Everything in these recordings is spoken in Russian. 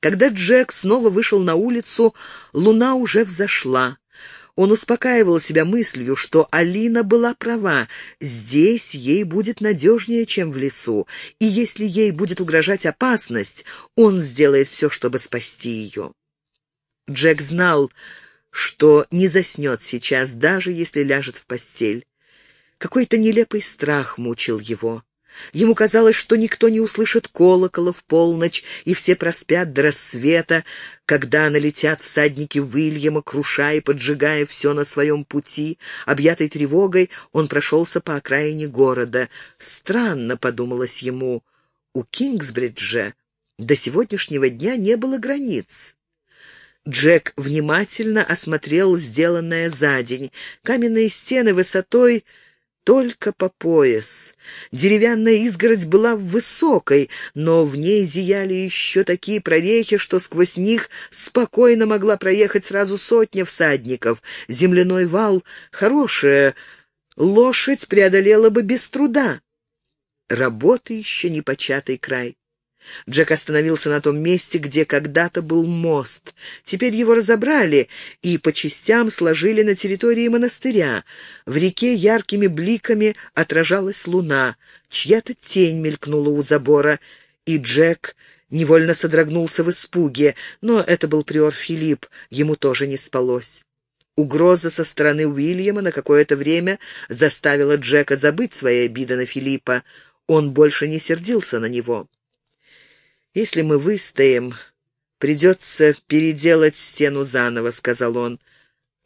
Когда Джек снова вышел на улицу, луна уже взошла. Он успокаивал себя мыслью, что Алина была права. Здесь ей будет надежнее, чем в лесу, и если ей будет угрожать опасность, он сделает все, чтобы спасти ее. Джек знал, что не заснет сейчас, даже если ляжет в постель. Какой-то нелепый страх мучил его. Ему казалось, что никто не услышит колокола в полночь, и все проспят до рассвета, когда налетят всадники Уильяма, крушая и поджигая все на своем пути. Объятый тревогой, он прошелся по окраине города. Странно, подумалось ему, у Кингсбриджа до сегодняшнего дня не было границ. Джек внимательно осмотрел сделанное за день. Каменные стены высотой только по пояс. Деревянная изгородь была высокой, но в ней зияли еще такие прорехи, что сквозь них спокойно могла проехать сразу сотня всадников. Земляной вал — хорошая, лошадь преодолела бы без труда. Работа еще не початый край. Джек остановился на том месте, где когда-то был мост. Теперь его разобрали и по частям сложили на территории монастыря. В реке яркими бликами отражалась луна. Чья-то тень мелькнула у забора, и Джек невольно содрогнулся в испуге, но это был приор Филипп, ему тоже не спалось. Угроза со стороны Уильяма на какое-то время заставила Джека забыть свои обиды на Филиппа. Он больше не сердился на него. «Если мы выстоим, придется переделать стену заново», — сказал он.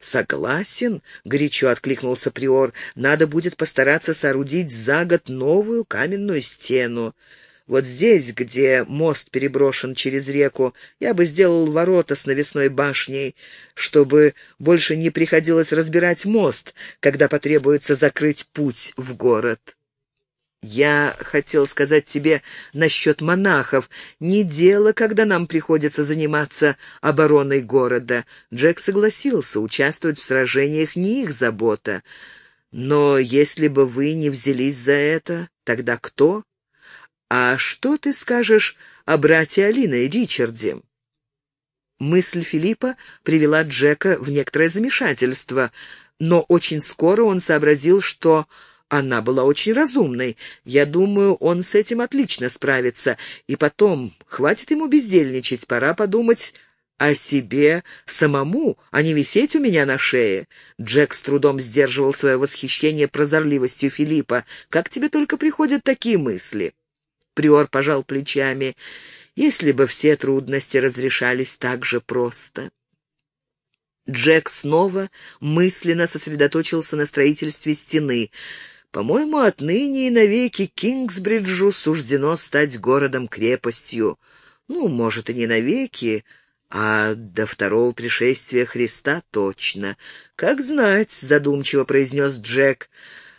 «Согласен», — горячо откликнулся Приор, — «надо будет постараться соорудить за год новую каменную стену. Вот здесь, где мост переброшен через реку, я бы сделал ворота с навесной башней, чтобы больше не приходилось разбирать мост, когда потребуется закрыть путь в город». «Я хотел сказать тебе насчет монахов. Не дело, когда нам приходится заниматься обороной города». Джек согласился, участвовать в сражениях не их забота. «Но если бы вы не взялись за это, тогда кто? А что ты скажешь о брате Алины и Ричарде?» Мысль Филиппа привела Джека в некоторое замешательство, но очень скоро он сообразил, что она была очень разумной. Я думаю, он с этим отлично справится. И потом, хватит ему бездельничать, пора подумать о себе самому, а не висеть у меня на шее. Джек с трудом сдерживал свое восхищение прозорливостью Филиппа. Как тебе только приходят такие мысли? Приор пожал плечами. Если бы все трудности разрешались так же просто. Джек снова мысленно сосредоточился на строительстве стены — по-моему, отныне и навеки Кингсбриджу суждено стать городом-крепостью. Ну, может, и не навеки, а до второго пришествия Христа точно. Как знать, задумчиво произнес Джек.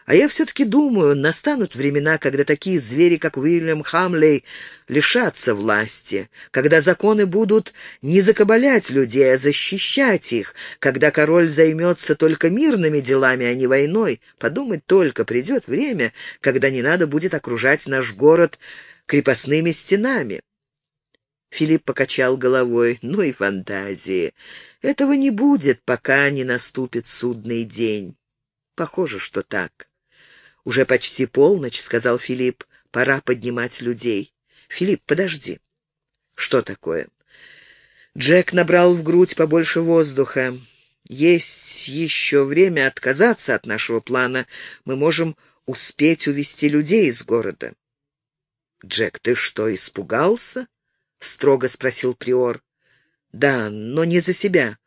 А я все-таки думаю, настанут времена, когда такие звери, как Уильям Хамлей, лишатся власти, когда законы будут не закабалять людей, а защищать их, когда король займется только мирными делами, а не войной. Подумать только, придет время, когда не надо будет окружать наш город крепостными стенами. Филипп покачал головой. Ну и фантазии. Этого не будет, пока не наступит судный день. Похоже, что так. «Уже почти полночь», — сказал Филипп. «Пора поднимать людей». «Филипп, подожди». «Что такое?» Джек набрал в грудь побольше воздуха. «Есть еще время отказаться от нашего плана. Мы можем успеть увести людей из города». «Джек, ты что, испугался?» — строго спросил Приор. «Да, но не за себя,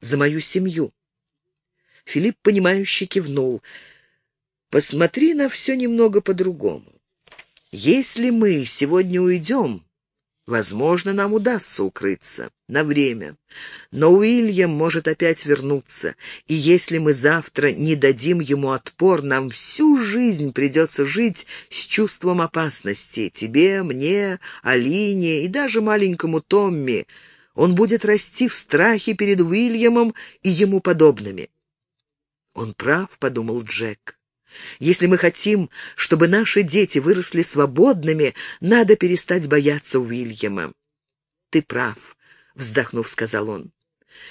за мою семью». Филипп, понимающе кивнул. Посмотри на все немного по-другому. Если мы сегодня уйдем, возможно, нам удастся укрыться на время. Но Уильям может опять вернуться, и если мы завтра не дадим ему отпор, нам всю жизнь придется жить с чувством опасности. Тебе, мне, Алине и даже маленькому Томми. Он будет расти в страхе перед Уильямом и ему подобными. «Он прав», — подумал Джек. Если мы хотим, чтобы наши дети выросли свободными, надо перестать бояться Уильяма. «Ты прав», — вздохнув, сказал он.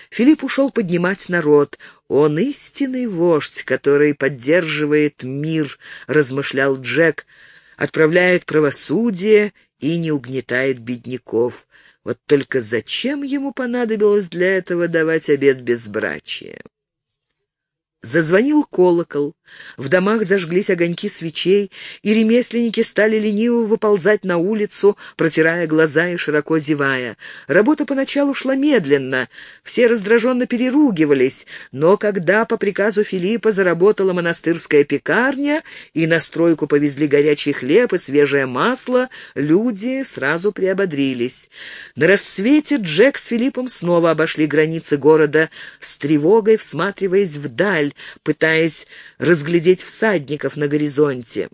Филипп ушел поднимать народ. «Он истинный вождь, который поддерживает мир», — размышлял Джек, — «отправляет правосудие и не угнетает бедняков. Вот только зачем ему понадобилось для этого давать обед безбрачия?» Зазвонил колокол, в домах зажглись огоньки свечей, и ремесленники стали лениво выползать на улицу, протирая глаза и широко зевая. Работа поначалу шла медленно, все раздраженно переругивались, но когда по приказу Филиппа заработала монастырская пекарня и на стройку повезли горячий хлеб и свежее масло, люди сразу приободрились. На рассвете Джек с Филиппом снова обошли границы города, с тревогой всматриваясь вдаль, пытаясь разглядеть всадников на горизонте.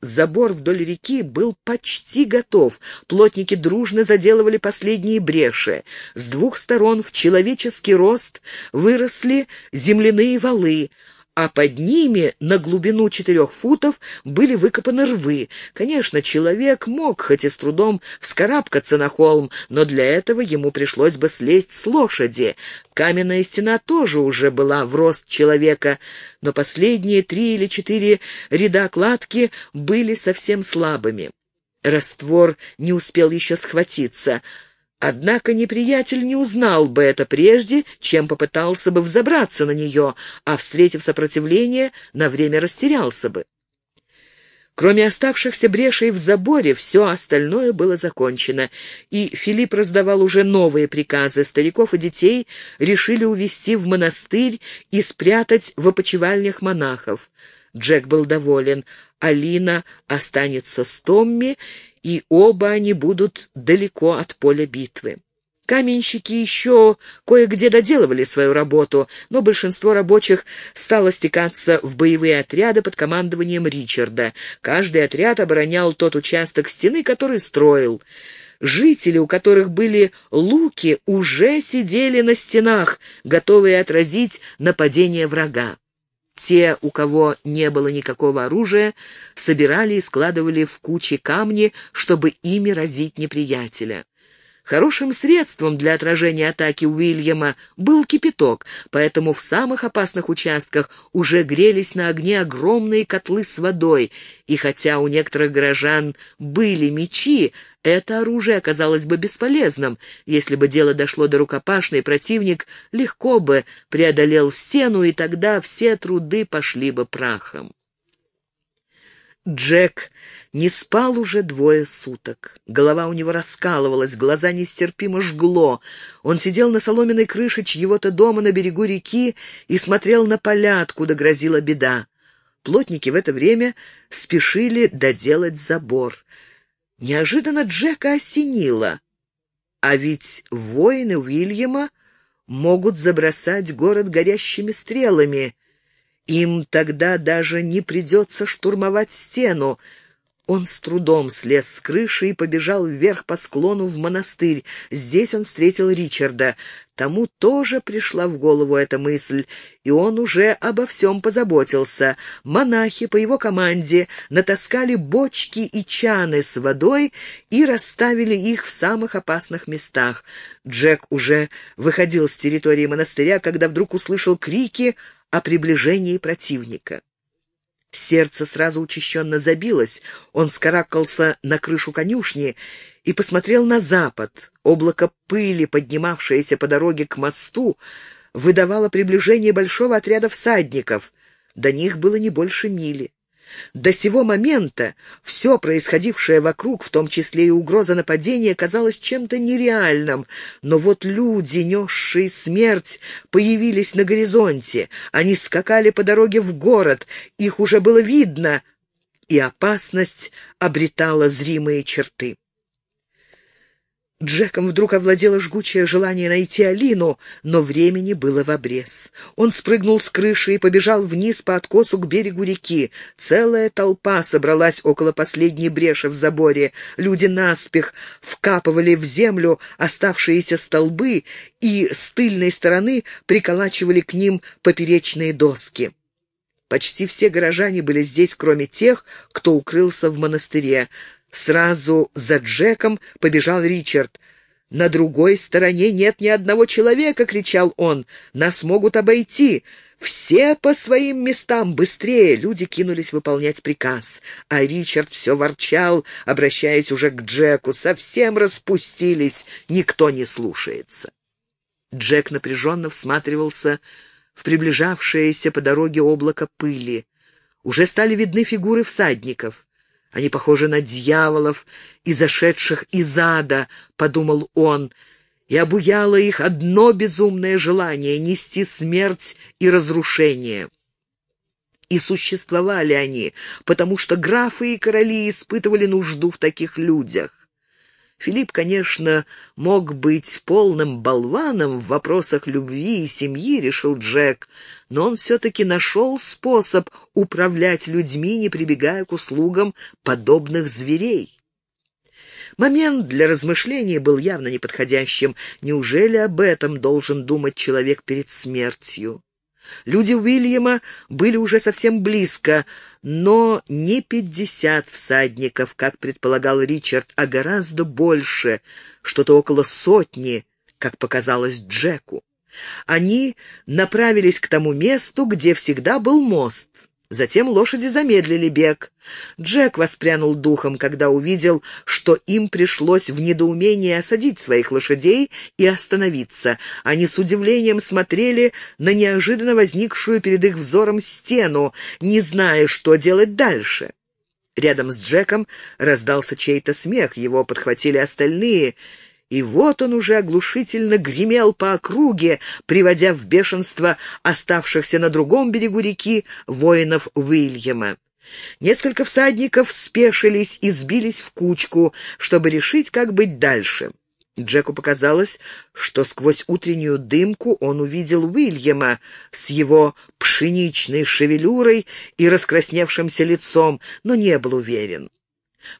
Забор вдоль реки был почти готов. Плотники дружно заделывали последние бреши. С двух сторон в человеческий рост выросли земляные валы, а под ними на глубину четырех футов были выкопаны рвы. Конечно, человек мог хоть и с трудом вскарабкаться на холм, но для этого ему пришлось бы слезть с лошади. Каменная стена тоже уже была в рост человека, но последние три или четыре ряда кладки были совсем слабыми. Раствор не успел еще схватиться — Однако неприятель не узнал бы это прежде, чем попытался бы взобраться на нее, а, встретив сопротивление, на время растерялся бы. Кроме оставшихся брешей в заборе, все остальное было закончено, и Филипп раздавал уже новые приказы. Стариков и детей решили увезти в монастырь и спрятать в опочивальнях монахов. Джек был доволен. Алина останется с Томми, и оба они будут далеко от поля битвы. Каменщики еще кое-где доделывали свою работу, но большинство рабочих стало стекаться в боевые отряды под командованием Ричарда. Каждый отряд оборонял тот участок стены, который строил. Жители, у которых были луки, уже сидели на стенах, готовые отразить нападение врага. Те, у кого не было никакого оружия, собирали и складывали в кучи камни, чтобы ими разить неприятеля. Хорошим средством для отражения атаки Уильяма был кипяток, поэтому в самых опасных участках уже грелись на огне огромные котлы с водой, и хотя у некоторых горожан были мечи, это оружие оказалось бы бесполезным. Если бы дело дошло до рукопашной, противник легко бы преодолел стену, и тогда все труды пошли бы прахом. Джек не спал уже двое суток. Голова у него раскалывалась, глаза нестерпимо жгло. Он сидел на соломенной крыше чьего-то дома на берегу реки и смотрел на поля, откуда грозила беда. Плотники в это время спешили доделать забор. Неожиданно Джека осенило. А ведь воины Уильяма могут забросать город горящими стрелами — им тогда даже не придется штурмовать стену. Он с трудом слез с крыши и побежал вверх по склону в монастырь. Здесь он встретил Ричарда. Тому тоже пришла в голову эта мысль, и он уже обо всем позаботился. Монахи по его команде натаскали бочки и чаны с водой и расставили их в самых опасных местах. Джек уже выходил с территории монастыря, когда вдруг услышал крики о приближении противника. Сердце сразу учащенно забилось, он скарабкался на крышу конюшни и посмотрел на запад. Облако пыли, поднимавшееся по дороге к мосту, выдавало приближение большого отряда всадников. До них было не больше мили. До сего момента все происходившее вокруг, в том числе и угроза нападения, казалось чем-то нереальным. Но вот люди, несшие смерть, появились на горизонте. Они скакали по дороге в город, их уже было видно, и опасность обретала зримые черты. Джеком вдруг овладело жгучее желание найти Алину, но времени было в обрез. Он спрыгнул с крыши и побежал вниз по откосу к берегу реки. Целая толпа собралась около последней бреши в заборе. Люди наспех вкапывали в землю оставшиеся столбы и с тыльной стороны приколачивали к ним поперечные доски. Почти все горожане были здесь, кроме тех, кто укрылся в монастыре. Сразу за Джеком побежал Ричард. «На другой стороне нет ни одного человека!» — кричал он. «Нас могут обойти! Все по своим местам! Быстрее!» Люди кинулись выполнять приказ. А Ричард все ворчал, обращаясь уже к Джеку. «Совсем распустились! Никто не слушается!» Джек напряженно всматривался в приближавшееся по дороге облако пыли. Уже стали видны фигуры всадников. Они похожи на дьяволов, изошедших из ада, — подумал он, и обуяло их одно безумное желание — нести смерть и разрушение. И существовали они, потому что графы и короли испытывали нужду в таких людях. Филипп, конечно, мог быть полным болваном в вопросах любви и семьи, решил Джек, но он все-таки нашел способ управлять людьми, не прибегая к услугам подобных зверей. Момент для размышлений был явно неподходящим. Неужели об этом должен думать человек перед смертью? Люди Уильяма были уже совсем близко, но не пятьдесят всадников, как предполагал Ричард, а гораздо больше, что-то около сотни, как показалось Джеку. Они направились к тому месту, где всегда был мост. Затем лошади замедлили бег. Джек воспрянул духом, когда увидел, что им пришлось в недоумении осадить своих лошадей и остановиться. Они с удивлением смотрели на неожиданно возникшую перед их взором стену, не зная, что делать дальше. Рядом с Джеком раздался чей-то смех, его подхватили остальные — и вот он уже оглушительно гремел по округе, приводя в бешенство оставшихся на другом берегу реки воинов Уильяма. Несколько всадников спешились и сбились в кучку, чтобы решить, как быть дальше. Джеку показалось, что сквозь утреннюю дымку он увидел Уильяма с его пшеничной шевелюрой и раскрасневшимся лицом, но не был уверен.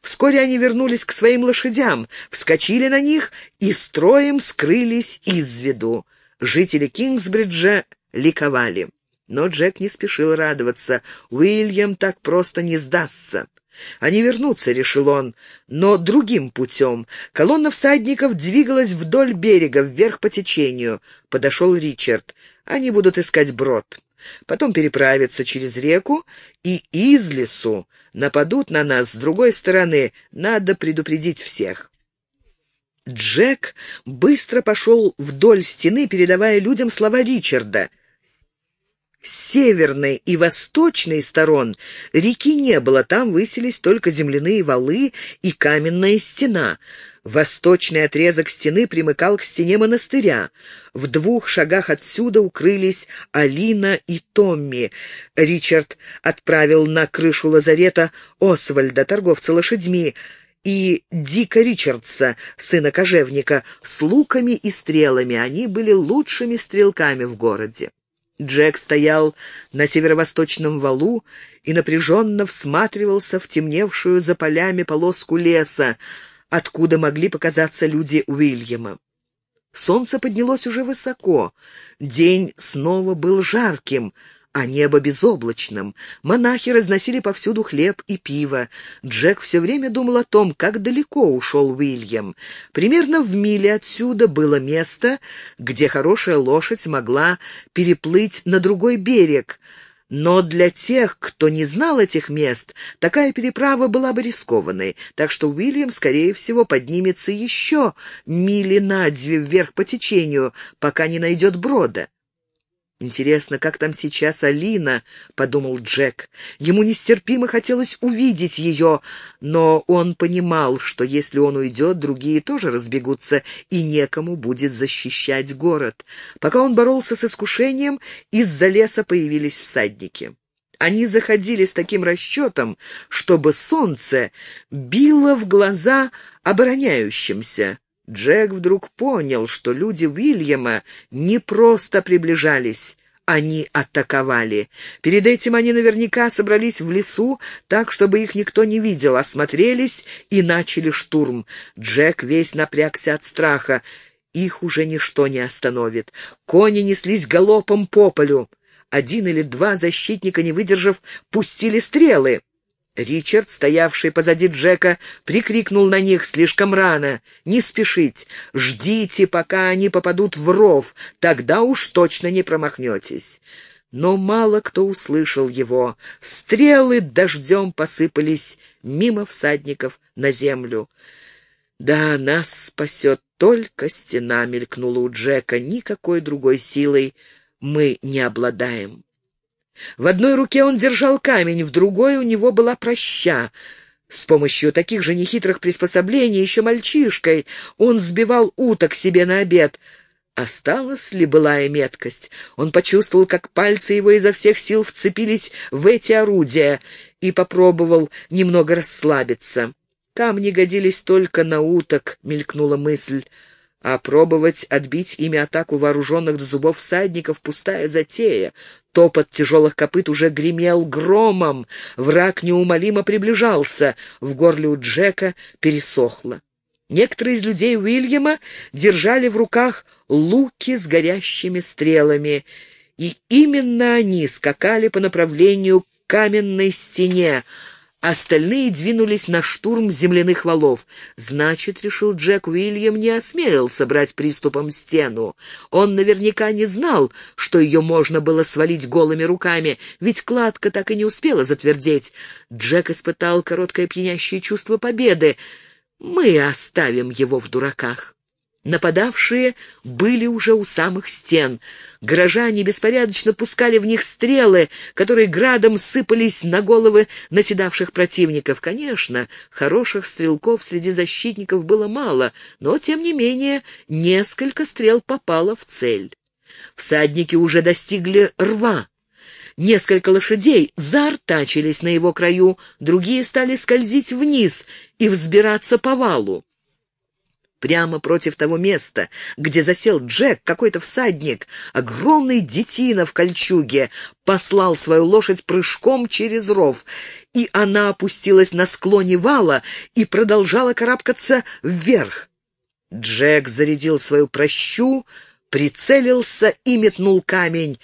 Вскоре они вернулись к своим лошадям, вскочили на них и строем скрылись из виду. Жители Кингсбриджа ликовали. Но Джек не спешил радоваться. Уильям так просто не сдастся. Они вернутся, решил он, но другим путем. Колонна всадников двигалась вдоль берега, вверх по течению. Подошел Ричард. Они будут искать брод потом переправятся через реку и из лесу нападут на нас с другой стороны. Надо предупредить всех. Джек быстро пошел вдоль стены, передавая людям слова Ричарда. С северной и восточной сторон реки не было, там высились только земляные валы и каменная стена — Восточный отрезок стены примыкал к стене монастыря. В двух шагах отсюда укрылись Алина и Томми. Ричард отправил на крышу лазарета Освальда, торговца лошадьми, и Дика Ричардса, сына кожевника, с луками и стрелами. Они были лучшими стрелками в городе. Джек стоял на северо-восточном валу и напряженно всматривался в темневшую за полями полоску леса, откуда могли показаться люди Уильяма. Солнце поднялось уже высоко, день снова был жарким, а небо безоблачным. Монахи разносили повсюду хлеб и пиво. Джек все время думал о том, как далеко ушел Уильям. Примерно в миле отсюда было место, где хорошая лошадь могла переплыть на другой берег, но для тех, кто не знал этих мест, такая переправа была бы рискованной, так что Уильям, скорее всего, поднимется еще мили на две вверх по течению, пока не найдет брода. «Интересно, как там сейчас Алина?» — подумал Джек. Ему нестерпимо хотелось увидеть ее, но он понимал, что если он уйдет, другие тоже разбегутся, и некому будет защищать город. Пока он боролся с искушением, из-за леса появились всадники. Они заходили с таким расчетом, чтобы солнце било в глаза обороняющимся. Джек вдруг понял, что люди Уильяма не просто приближались, они атаковали. Перед этим они наверняка собрались в лесу, так, чтобы их никто не видел, осмотрелись и начали штурм. Джек весь напрягся от страха. Их уже ничто не остановит. Кони неслись галопом по полю. Один или два защитника, не выдержав, пустили стрелы. Ричард, стоявший позади Джека, прикрикнул на них слишком рано. «Не спешить! Ждите, пока они попадут в ров, тогда уж точно не промахнетесь». Но мало кто услышал его. Стрелы дождем посыпались мимо всадников на землю. «Да, нас спасет только стена», — мелькнула у Джека. «Никакой другой силой мы не обладаем». В одной руке он держал камень, в другой у него была проща. С помощью таких же нехитрых приспособлений, еще мальчишкой, он сбивал уток себе на обед. Осталась ли былая меткость? Он почувствовал, как пальцы его изо всех сил вцепились в эти орудия и попробовал немного расслабиться. Камни годились только на уток, мелькнула мысль. А пробовать отбить ими атаку вооруженных до зубов всадников — пустая затея. Топот тяжелых копыт уже гремел громом. Враг неумолимо приближался. В горле у Джека пересохло. Некоторые из людей Уильяма держали в руках луки с горящими стрелами, и именно они скакали по направлению к каменной стене, Остальные двинулись на штурм земляных валов. Значит, решил Джек, Уильям не осмелился брать приступом стену. Он наверняка не знал, что ее можно было свалить голыми руками, ведь кладка так и не успела затвердеть. Джек испытал короткое пьянящее чувство победы. Мы оставим его в дураках. Нападавшие были уже у самых стен. Горожане беспорядочно пускали в них стрелы, которые градом сыпались на головы наседавших противников. Конечно, хороших стрелков среди защитников было мало, но, тем не менее, несколько стрел попало в цель. Всадники уже достигли рва. Несколько лошадей заортачились на его краю, другие стали скользить вниз и взбираться по валу. Прямо против того места, где засел Джек, какой-то всадник, огромный детина в кольчуге, послал свою лошадь прыжком через ров, и она опустилась на склоне вала и продолжала карабкаться вверх. Джек зарядил свою прощу, прицелился и метнул камень.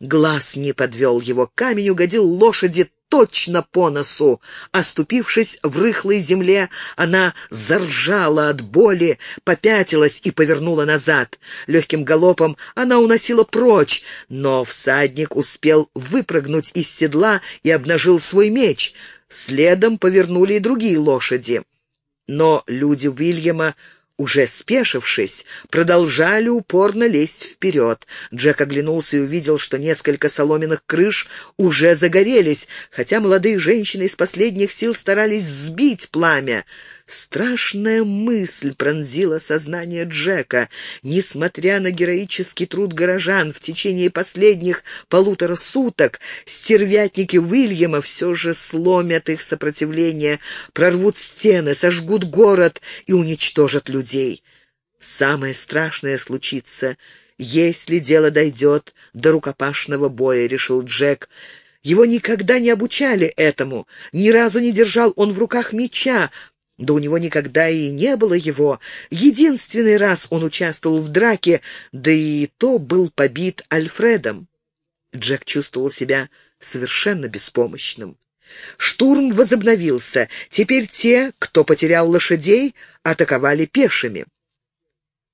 Глаз не подвел его. Камень угодил лошади точно по носу. Оступившись в рыхлой земле, она заржала от боли, попятилась и повернула назад. Легким галопом она уносила прочь, но всадник успел выпрыгнуть из седла и обнажил свой меч. Следом повернули и другие лошади. Но люди Уильяма уже спешившись, продолжали упорно лезть вперед. Джек оглянулся и увидел, что несколько соломенных крыш уже загорелись, хотя молодые женщины из последних сил старались сбить пламя. Страшная мысль пронзила сознание Джека. Несмотря на героический труд горожан в течение последних полутора суток, стервятники Уильяма все же сломят их сопротивление, прорвут стены, сожгут город и уничтожат людей. Самое страшное случится, если дело дойдет до рукопашного боя, решил Джек. Его никогда не обучали этому, ни разу не держал он в руках меча, да у него никогда и не было его. Единственный раз он участвовал в драке, да и то был побит Альфредом. Джек чувствовал себя совершенно беспомощным. Штурм возобновился. Теперь те, кто потерял лошадей, атаковали пешими.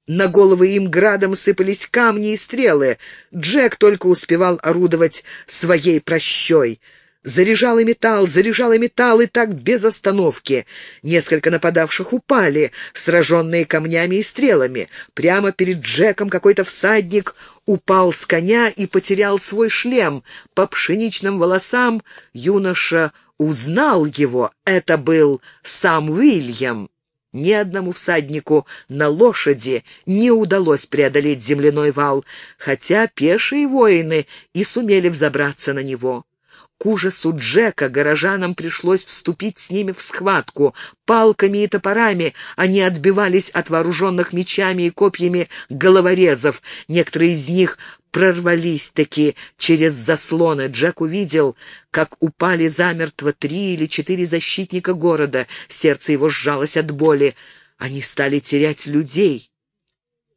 На головы им градом сыпались камни и стрелы. Джек только успевал орудовать своей прощой — Заряжал и металл, заряжал и металл, и так без остановки. Несколько нападавших упали, сраженные камнями и стрелами. Прямо перед Джеком какой-то всадник упал с коня и потерял свой шлем. По пшеничным волосам юноша узнал его. Это был сам Уильям. Ни одному всаднику на лошади не удалось преодолеть земляной вал, хотя пешие воины и сумели взобраться на него. К ужасу Джека горожанам пришлось вступить с ними в схватку. Палками и топорами они отбивались от вооруженных мечами и копьями головорезов. Некоторые из них прорвались-таки через заслоны. Джек увидел, как упали замертво три или четыре защитника города. Сердце его сжалось от боли. Они стали терять людей.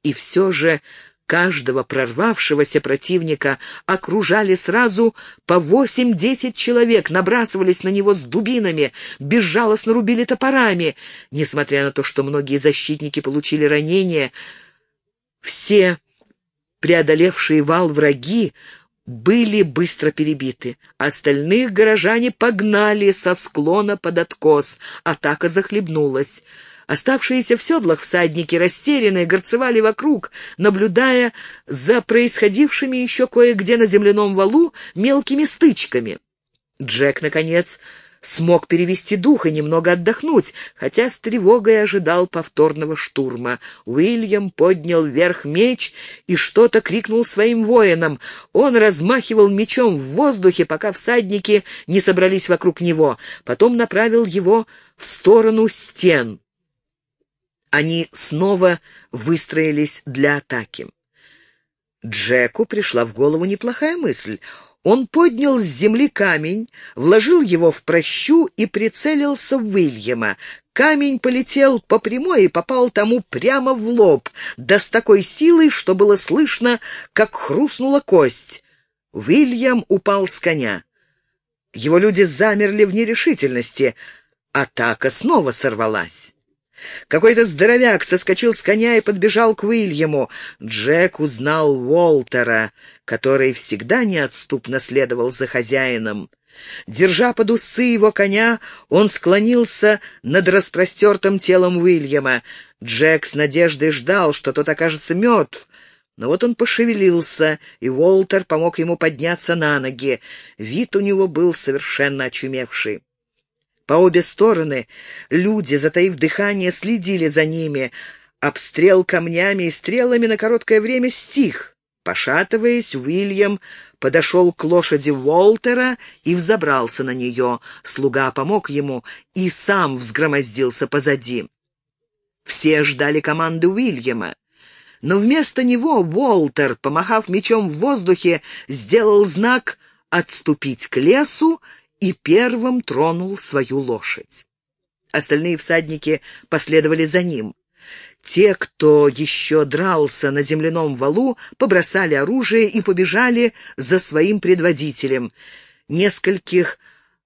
И все же Каждого прорвавшегося противника окружали сразу по восемь-десять человек, набрасывались на него с дубинами, безжалостно рубили топорами. Несмотря на то, что многие защитники получили ранения, все преодолевшие вал враги были быстро перебиты. Остальных горожане погнали со склона под откос. Атака захлебнулась. Оставшиеся в седлах всадники, растерянные, горцевали вокруг, наблюдая за происходившими еще кое-где на земляном валу мелкими стычками. Джек, наконец, смог перевести дух и немного отдохнуть, хотя с тревогой ожидал повторного штурма. Уильям поднял вверх меч и что-то крикнул своим воинам. Он размахивал мечом в воздухе, пока всадники не собрались вокруг него. Потом направил его в сторону стен. Они снова выстроились для атаки. Джеку пришла в голову неплохая мысль. Он поднял с земли камень, вложил его в прощу и прицелился в Уильяма. Камень полетел по прямой и попал тому прямо в лоб, да с такой силой, что было слышно, как хрустнула кость. Уильям упал с коня. Его люди замерли в нерешительности. Атака снова сорвалась. Какой-то здоровяк соскочил с коня и подбежал к Уильяму. Джек узнал Уолтера, который всегда неотступно следовал за хозяином. Держа под усы его коня, он склонился над распростертым телом Уильяма. Джек с надеждой ждал, что тот окажется мертв, но вот он пошевелился, и Уолтер помог ему подняться на ноги. Вид у него был совершенно очумевший. По обе стороны люди, затаив дыхание, следили за ними. Обстрел камнями и стрелами на короткое время стих. Пошатываясь, Уильям подошел к лошади Уолтера и взобрался на нее. Слуга помог ему и сам взгромоздился позади. Все ждали команды Уильяма. Но вместо него Уолтер, помахав мечом в воздухе, сделал знак «отступить к лесу» и первым тронул свою лошадь. Остальные всадники последовали за ним. Те, кто еще дрался на земляном валу, побросали оружие и побежали за своим предводителем. Нескольких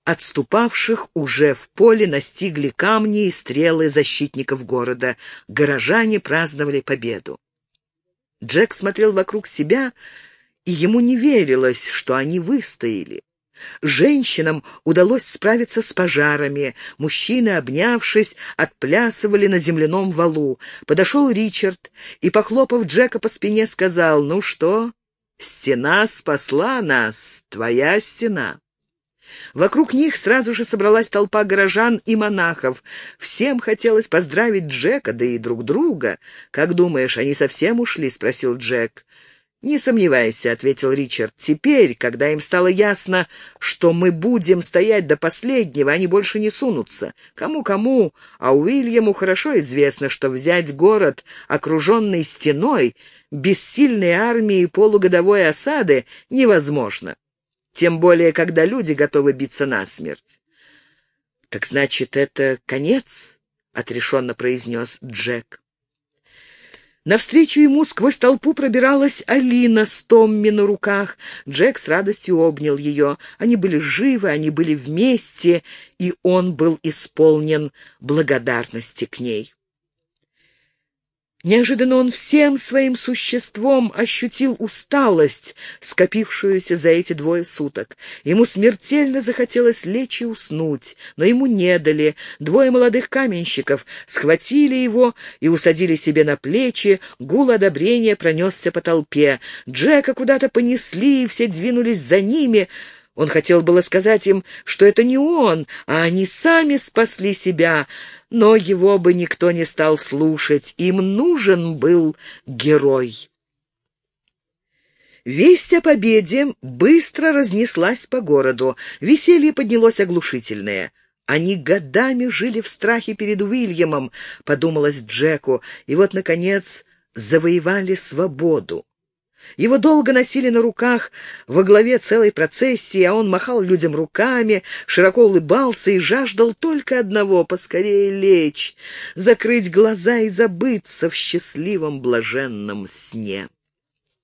отступавших уже в поле настигли камни и стрелы защитников города. Горожане праздновали победу. Джек смотрел вокруг себя, и ему не верилось, что они выстояли. Женщинам удалось справиться с пожарами. Мужчины, обнявшись, отплясывали на земляном валу. Подошел Ричард и, похлопав Джека по спине, сказал, «Ну что, стена спасла нас, твоя стена». Вокруг них сразу же собралась толпа горожан и монахов. Всем хотелось поздравить Джека, да и друг друга. «Как думаешь, они совсем ушли?» — спросил Джек. «Не сомневайся», — ответил Ричард. «Теперь, когда им стало ясно, что мы будем стоять до последнего, они больше не сунутся. Кому-кому, а Уильяму хорошо известно, что взять город, окруженный стеной, без сильной армии и полугодовой осады, невозможно. Тем более, когда люди готовы биться насмерть». «Так значит, это конец?» — отрешенно произнес Джек. Навстречу ему сквозь толпу пробиралась Алина с Томми на руках. Джек с радостью обнял ее. Они были живы, они были вместе, и он был исполнен благодарности к ней. Неожиданно он всем своим существом ощутил усталость, скопившуюся за эти двое суток. Ему смертельно захотелось лечь и уснуть, но ему не дали. Двое молодых каменщиков схватили его и усадили себе на плечи. Гул одобрения пронесся по толпе. Джека куда-то понесли, и все двинулись за ними — он хотел было сказать им, что это не он, а они сами спасли себя, но его бы никто не стал слушать. Им нужен был герой. Весть о победе быстро разнеслась по городу. Веселье поднялось оглушительное. Они годами жили в страхе перед Уильямом, подумалось Джеку, и вот, наконец, завоевали свободу. Его долго носили на руках во главе целой процессии, а он махал людям руками, широко улыбался и жаждал только одного — поскорее лечь, закрыть глаза и забыться в счастливом блаженном сне.